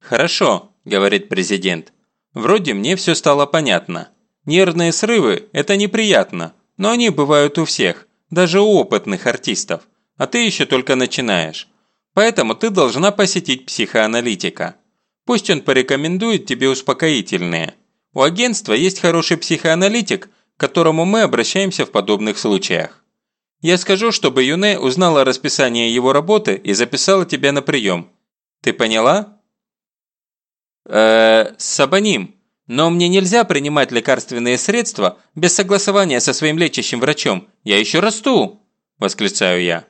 «Хорошо», – говорит президент. «Вроде мне все стало понятно. Нервные срывы – это неприятно, но они бывают у всех, даже у опытных артистов. А ты еще только начинаешь. Поэтому ты должна посетить психоаналитика. Пусть он порекомендует тебе успокоительные. У агентства есть хороший психоаналитик, к которому мы обращаемся в подобных случаях. Я скажу, чтобы Юне узнала расписание его работы и записала тебя на прием. Ты поняла? Эээ, Сабаним, но мне нельзя принимать лекарственные средства без согласования со своим лечащим врачом. Я еще расту, восклицаю я.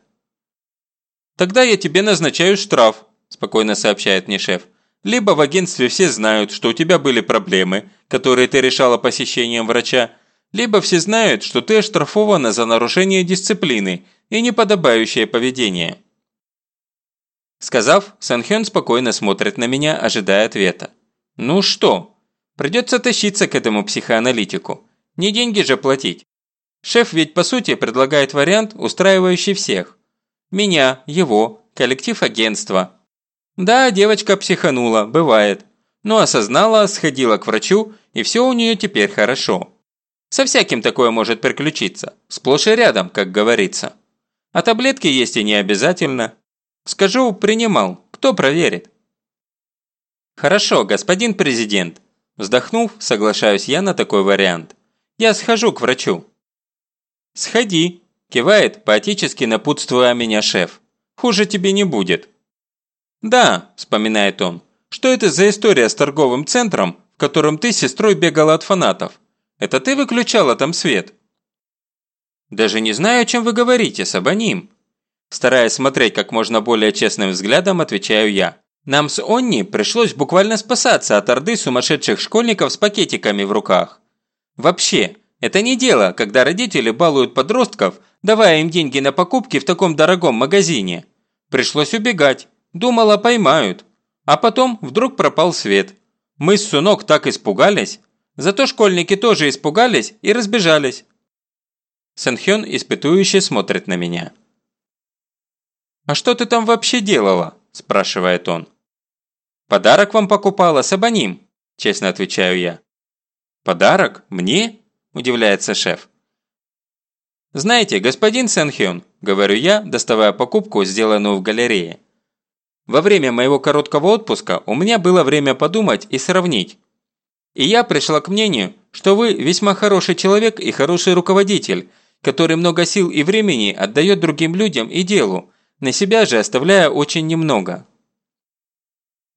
Тогда я тебе назначаю штраф, спокойно сообщает мне шеф. Либо в агентстве все знают, что у тебя были проблемы, которые ты решала посещением врача, либо все знают, что ты оштрафована за нарушение дисциплины и неподобающее поведение. Сказав, Санхён спокойно смотрит на меня, ожидая ответа. Ну что, придется тащиться к этому психоаналитику. Не деньги же платить. Шеф ведь по сути предлагает вариант, устраивающий всех. Меня, его, коллектив агентства. Да, девочка психанула, бывает. Но осознала, сходила к врачу, и все у нее теперь хорошо. Со всяким такое может приключиться. Сплошь и рядом, как говорится. А таблетки есть и не обязательно. Скажу, принимал. Кто проверит? Хорошо, господин президент. Вздохнув, соглашаюсь я на такой вариант. Я схожу к врачу. Сходи, кивает, поотечески напутствуя меня шеф. Хуже тебе не будет. Да, вспоминает он. Что это за история с торговым центром, в котором ты с сестрой бегала от фанатов? Это ты выключала там свет?» «Даже не знаю, о чем вы говорите, Сабаним». Стараясь смотреть как можно более честным взглядом, отвечаю я. «Нам с Онни пришлось буквально спасаться от орды сумасшедших школьников с пакетиками в руках. Вообще, это не дело, когда родители балуют подростков, давая им деньги на покупки в таком дорогом магазине. Пришлось убегать. Думала, поймают. А потом вдруг пропал свет. Мы с Сунок так испугались. Зато школьники тоже испугались и разбежались. Сэнхён испытующе смотрит на меня. «А что ты там вообще делала?» – спрашивает он. «Подарок вам покупала Сабаним», – честно отвечаю я. «Подарок? Мне?» – удивляется шеф. «Знаете, господин Сэнхён», – говорю я, доставая покупку, сделанную в галерее. «Во время моего короткого отпуска у меня было время подумать и сравнить, и я пришла к мнению, что вы весьма хороший человек и хороший руководитель, который много сил и времени отдает другим людям и делу, на себя же оставляя очень немного.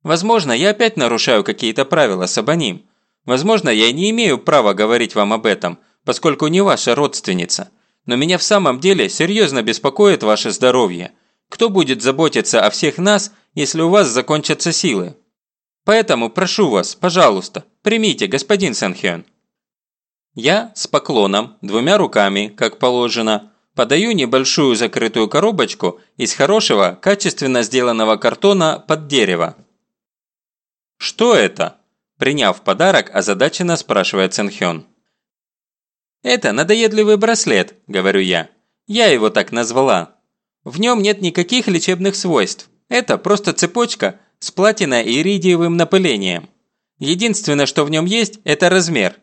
Возможно, я опять нарушаю какие-то правила Сабаним. Возможно, я не имею права говорить вам об этом, поскольку не ваша родственница. Но меня в самом деле серьезно беспокоит ваше здоровье. Кто будет заботиться о всех нас, если у вас закончатся силы? Поэтому прошу вас, пожалуйста, примите, господин Сэнхён». Я с поклоном, двумя руками, как положено, подаю небольшую закрытую коробочку из хорошего, качественно сделанного картона под дерево. «Что это?» – приняв подарок, озадаченно спрашивает Сэнхён. «Это надоедливый браслет», – говорю я. «Я его так назвала. В нем нет никаких лечебных свойств. Это просто цепочка, с платино-иридиевым напылением. Единственное, что в нем есть, это размер.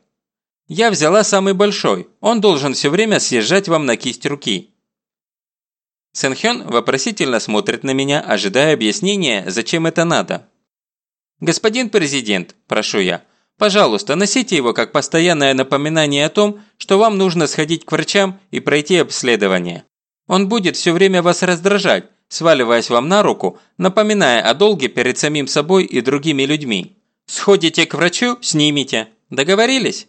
Я взяла самый большой, он должен все время съезжать вам на кисть руки. Сэнхён вопросительно смотрит на меня, ожидая объяснения, зачем это надо. «Господин президент», – прошу я, – «пожалуйста, носите его как постоянное напоминание о том, что вам нужно сходить к врачам и пройти обследование. Он будет все время вас раздражать, сваливаясь вам на руку, напоминая о долге перед самим собой и другими людьми. Сходите к врачу, снимите. Договорились?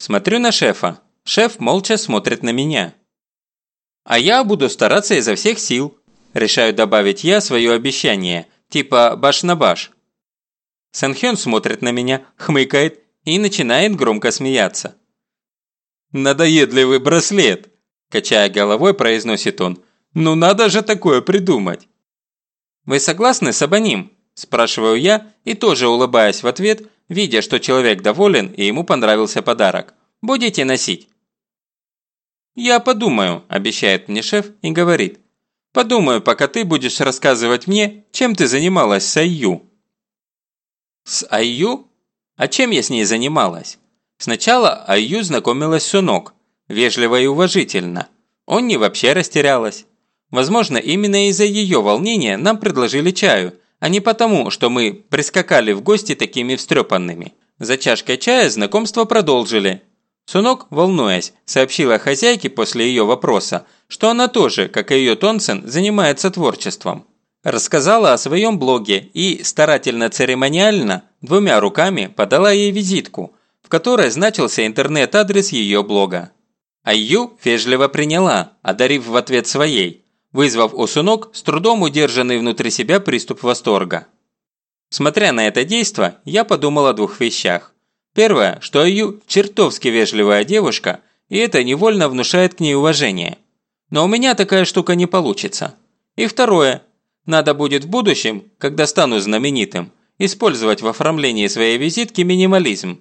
Смотрю на шефа. Шеф молча смотрит на меня. А я буду стараться изо всех сил. Решаю добавить я свое обещание, типа баш на баш. Санхён смотрит на меня, хмыкает и начинает громко смеяться. «Надоедливый браслет!» – качая головой, произносит он – ну надо же такое придумать. Вы согласны с Абоним? Спрашиваю я и тоже улыбаясь в ответ, видя, что человек доволен и ему понравился подарок. Будете носить? «Я подумаю», – обещает мне шеф и говорит. «Подумаю, пока ты будешь рассказывать мне, чем ты занималась с Айю». С Айю? А чем я с ней занималась? Сначала Айю знакомилась с Сунок, вежливо и уважительно. Он не вообще растерялась. Возможно, именно из-за ее волнения нам предложили чаю, а не потому, что мы прискакали в гости такими встрепанными. За чашкой чая знакомство продолжили. Сунок, волнуясь, сообщила хозяйке после ее вопроса, что она тоже, как и ее Тонсен, занимается творчеством. Рассказала о своем блоге и, старательно-церемониально, двумя руками подала ей визитку, в которой значился интернет-адрес ее блога. Айю вежливо приняла, одарив в ответ своей, вызвав у Сунок с трудом удержанный внутри себя приступ восторга. Смотря на это действо, я подумал о двух вещах. Первое, что Аю чертовски вежливая девушка, и это невольно внушает к ней уважение. Но у меня такая штука не получится. И второе, надо будет в будущем, когда стану знаменитым, использовать в оформлении своей визитки минимализм.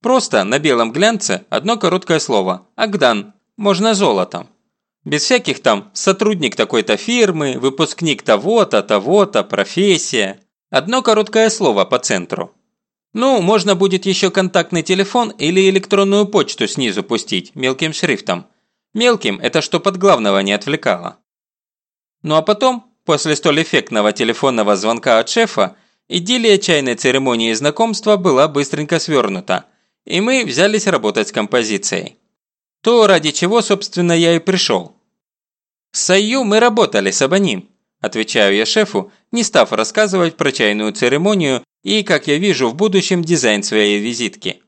Просто на белом глянце одно короткое слово «Агдан», можно золотом. Без всяких там «сотрудник такой-то фирмы», «выпускник того-то», «того-то», «профессия». Одно короткое слово по центру. Ну, можно будет еще контактный телефон или электронную почту снизу пустить, мелким шрифтом. Мелким – это что под главного не отвлекало. Ну а потом, после столь эффектного телефонного звонка от шефа, идиллия чайной церемонии знакомства была быстренько свернута, и мы взялись работать с композицией. То, ради чего, собственно, я и пришел. С Саю мы работали с Абоним, Отвечаю я шефу, не став рассказывать про чайную церемонию и, как я вижу в будущем, дизайн своей визитки.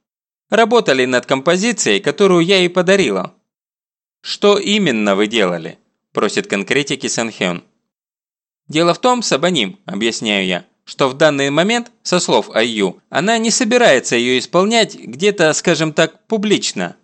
Работали над композицией, которую я и подарила. «Что именно вы делали?» – просит конкретики Санхён. «Дело в том, Сабаним», – объясняю я, что в данный момент, со слов Айю, она не собирается ее исполнять где-то, скажем так, публично.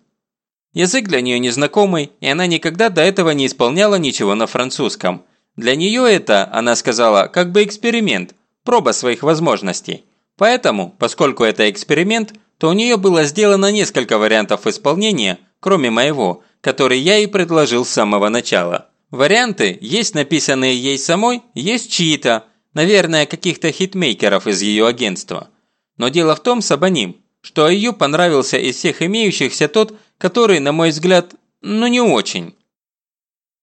Язык для нее незнакомый, и она никогда до этого не исполняла ничего на французском – для нее это, она сказала, как бы эксперимент, проба своих возможностей. Поэтому, поскольку это эксперимент, то у нее было сделано несколько вариантов исполнения, кроме моего, который я ей предложил с самого начала. Варианты есть написанные ей самой, есть чьи-то, наверное, каких-то хитмейкеров из ее агентства. Но дело в том, Сабаним, что ее понравился из всех имеющихся тот, который, на мой взгляд, ну не очень.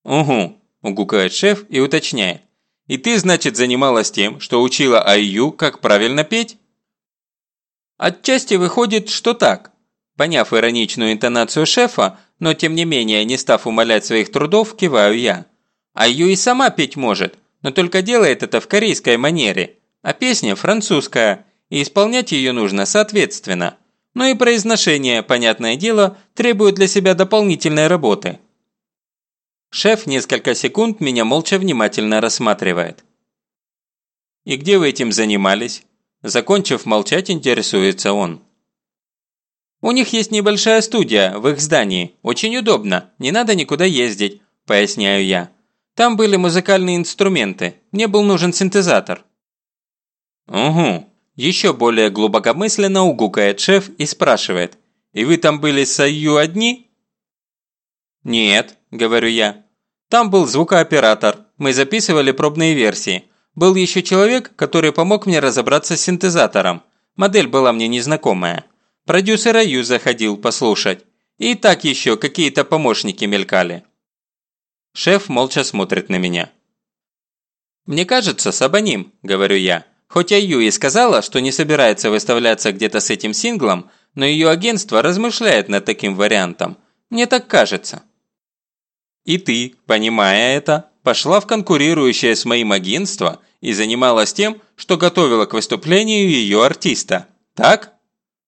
Угу, угукает шеф и уточняет. «И ты, значит, занималась тем, что учила Айю, как правильно петь?» Отчасти выходит, что так. Поняв ироничную интонацию шефа, но тем не менее не став умолять своих трудов, киваю я. Айю и сама петь может, но только делает это в корейской манере, а песня французская, и исполнять ее нужно соответственно. Но и произношение, понятное дело, требует для себя дополнительной работы. Шеф несколько секунд меня молча внимательно рассматривает. «И где вы этим занимались?» Закончив молчать, интересуется он. «У них есть небольшая студия в их здании. Очень удобно, не надо никуда ездить», – поясняю я. «Там были музыкальные инструменты, мне был нужен синтезатор». «Угу», – еще более глубокомысленно угукает шеф и спрашивает. «И вы там были с Аю одни?» «Нет», – говорю я. Там был звукооператор, мы записывали пробные версии. Был еще человек, который помог мне разобраться с синтезатором. Модель была мне незнакомая. Продюсер Аю заходил послушать. И так еще какие-то помощники мелькали. Шеф молча смотрит на меня. «Мне кажется, Сабаним», – говорю я. Хоть Аю и сказала, что не собирается выставляться где-то с этим синглом, но ее агентство размышляет над таким вариантом. Мне так кажется. И ты, понимая это, пошла в конкурирующее с моим агентство и занималась тем, что готовила к выступлению ее артиста. Так?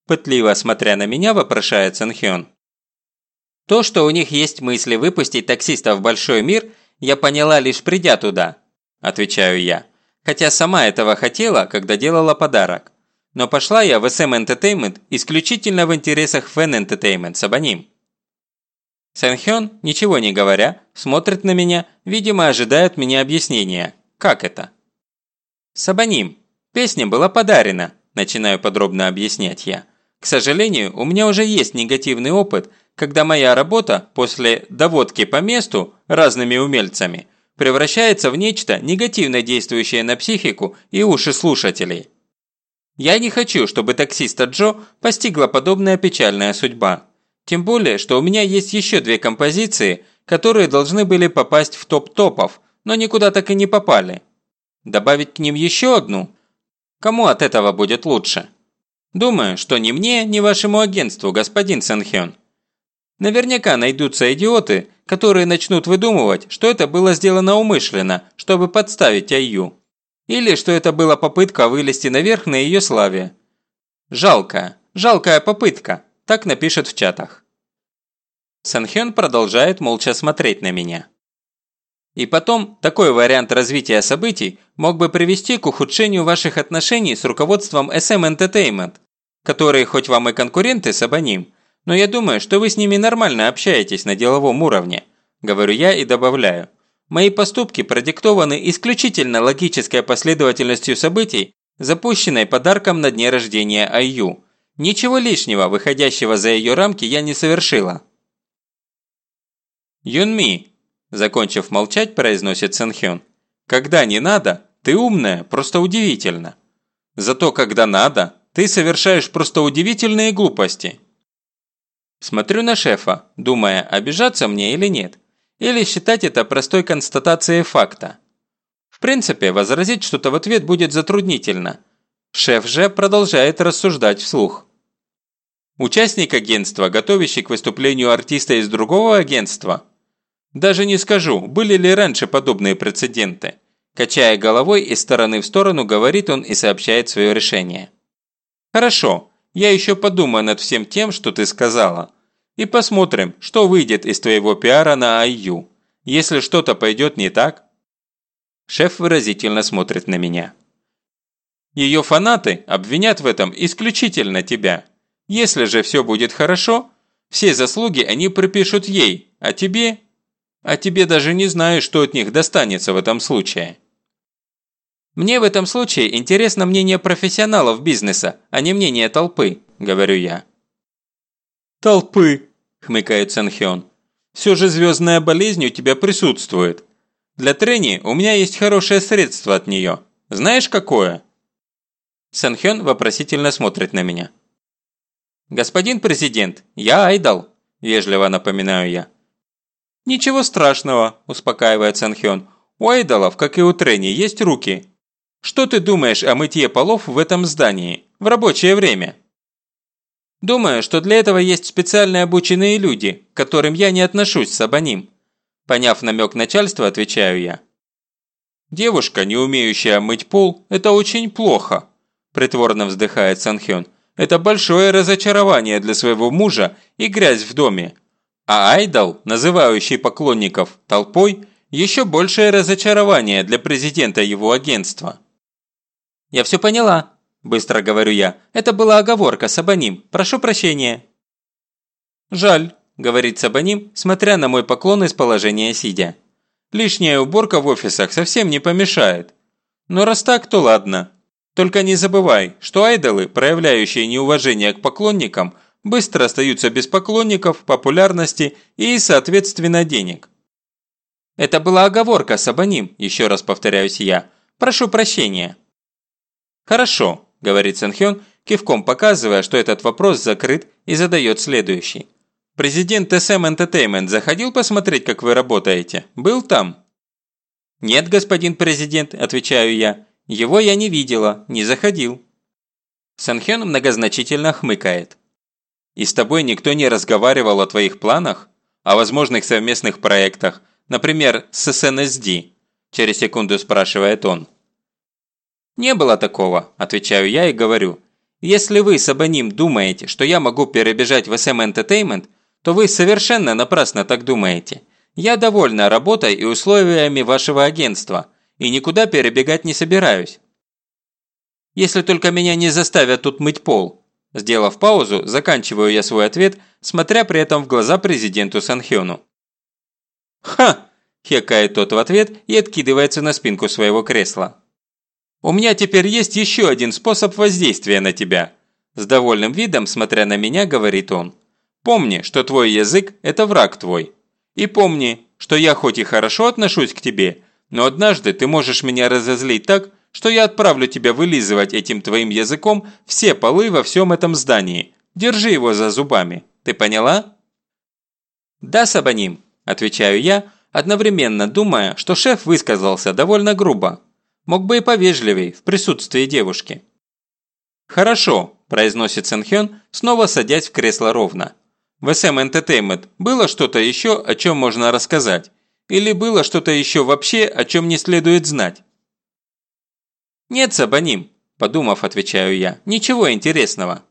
Пытливо смотря на меня, вопрошает Санхён. То, что у них есть мысли выпустить таксиста в большой мир, я поняла лишь придя туда, отвечаю я. Хотя сама этого хотела, когда делала подарок. Но пошла я в SM Entertainment исключительно в интересах Fan Entertainment с Абоним. Сэнхён, ничего не говоря, смотрит на меня, видимо, ожидает меня объяснения. Как это? Сабаним. Песня была подарена, начинаю подробно объяснять я. К сожалению, у меня уже есть негативный опыт, когда моя работа после доводки по месту разными умельцами превращается в нечто негативно действующее на психику и уши слушателей. Я не хочу, чтобы таксиста Джо постигла подобная печальная судьба. Тем более, что у меня есть еще две композиции, которые должны были попасть в топ топов, но никуда так и не попали. Добавить к ним еще одну? Кому от этого будет лучше? Думаю, что ни мне, ни вашему агентству, господин Сэнхён. Наверняка найдутся идиоты, которые начнут выдумывать, что это было сделано умышленно, чтобы подставить Айю. Или что это была попытка вылезти наверх на ее славе. Жалкая, жалкая попытка, так напишет в чатах. Санхён продолжает молча смотреть на меня. И потом, такой вариант развития событий мог бы привести к ухудшению ваших отношений с руководством SM Entertainment, которые хоть вам и конкуренты с Абоним, но я думаю, что вы с ними нормально общаетесь на деловом уровне», – говорю я и добавляю. «Мои поступки продиктованы исключительно логической последовательностью событий, запущенной подарком на дне рождения Айю. Ничего лишнего, выходящего за ее рамки, я не совершила». «Юнми», – закончив молчать, произносит Сэнхён. «Когда не надо, ты умная, просто удивительно. Зато когда надо, ты совершаешь просто удивительные глупости». Смотрю на шефа, думая, обижаться мне или нет. Или считать это простой констатацией факта. В принципе, возразить что-то в ответ будет затруднительно. Шеф же продолжает рассуждать вслух. Участник агентства, готовящий к выступлению артиста из другого агентства? Даже не скажу, были ли раньше подобные прецеденты. Качая головой из стороны в сторону, говорит он и сообщает свое решение. Хорошо, я еще подумаю над всем тем, что ты сказала. И посмотрим, что выйдет из твоего пиара на IU. Если что-то пойдет не так...» Шеф выразительно смотрит на меня. «Ее фанаты обвинят в этом исключительно тебя. Если же все будет хорошо, все заслуги они припишут ей, а тебе... А тебе даже не знаю, что от них достанется в этом случае». «Мне в этом случае интересно мнение профессионалов бизнеса, а не мнение толпы», – говорю я. «Толпы», – хмыкает Санхён. «Все же звездная болезнь у тебя присутствует. Для трени у меня есть хорошее средство от нее. Знаешь, какое?» Санхён вопросительно смотрит на меня. «Господин президент, я Айдал», – вежливо напоминаю я. «Ничего страшного», – успокаивает Санхён. «У Айдалов, как и у Трени, есть руки, что ты думаешь о мытье полов в этом здании в рабочее время? Думаю, что для этого есть специально обученные люди, к которым я не отношусь с абоним. Поняв намек начальства, отвечаю я. Девушка, не умеющая мыть пол, это очень плохо, притворно вздыхает Санхён. Это большое разочарование для своего мужа и грязь в доме. А Айдол, называющий поклонников толпой, еще большее разочарование для президента его агентства. «Я все поняла», – быстро говорю я. «Это была оговорка, Сабаним. Прошу прощения». «Жаль», – говорит Сабаним, смотря на мой поклон из положения сидя. «Лишняя уборка в офисах совсем не помешает. Но раз так, то ладно. Только не забывай, что айдолы, проявляющие неуважение к поклонникам, быстро остаются без поклонников, популярности и, соответственно, денег». «Это была оговорка, Сабаним», – еще раз повторяюсь я. «Прошу прощения». «Хорошо», – говорит Сэнхён, кивком показывая, что этот вопрос закрыт, и задает следующий. «Президент SM Entertainment заходил посмотреть, как вы работаете? Был там?» «Нет, господин президент», – отвечаю я. «Его я не видела, не заходил». Санхён многозначительно хмыкает. «И с тобой никто не разговаривал о твоих планах? О возможных совместных проектах, например, с SNSD?» Через секунду спрашивает он. «Не было такого», – отвечаю я и говорю. «Если вы с Абоним думаете, что я могу перебежать в SM Entertainment, то вы совершенно напрасно так думаете. Я довольна работой и условиями вашего агентства, и никуда перебегать не собираюсь. Если только меня не заставят тут мыть пол». Сделав паузу, заканчиваю я свой ответ, смотря при этом в глаза президенту Санхёну. «Ха!» – хекает тот в ответ и откидывается на спинку своего кресла. У меня теперь есть еще один способ воздействия на тебя. С довольным видом, смотря на меня, говорит он. Помни, что твой язык – это враг твой. И помни, что я хоть и хорошо отношусь к тебе, но однажды ты можешь меня разозлить так, что я отправлю тебя вылизывать этим твоим языком все полы во всем этом здании. Держи его за зубами. Ты поняла?» «Да, Сабаним», – отвечаю я, одновременно думая, что шеф высказался довольно грубо. Мог бы и повежливей в присутствии девушки. «Хорошо», – произносит Сэнхён, снова садясь в кресло ровно. «В SM Entertainment было что-то еще, о чем можно рассказать? Или было что-то еще вообще, о чем не следует знать?» «Нет, Сабаним», – подумав, отвечаю я, – «ничего интересного».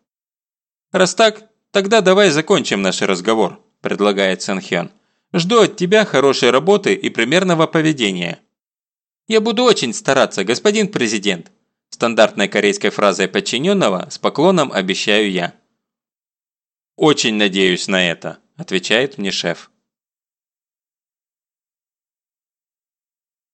«Раз так, тогда давай закончим наш разговор», – предлагает Санхён. «Жду от тебя хорошей работы и примерного поведения». «Я буду очень стараться, господин президент», – стандартной корейской фразой подчиненного с поклоном обещаю я. «Очень надеюсь на это», – отвечает мне шеф.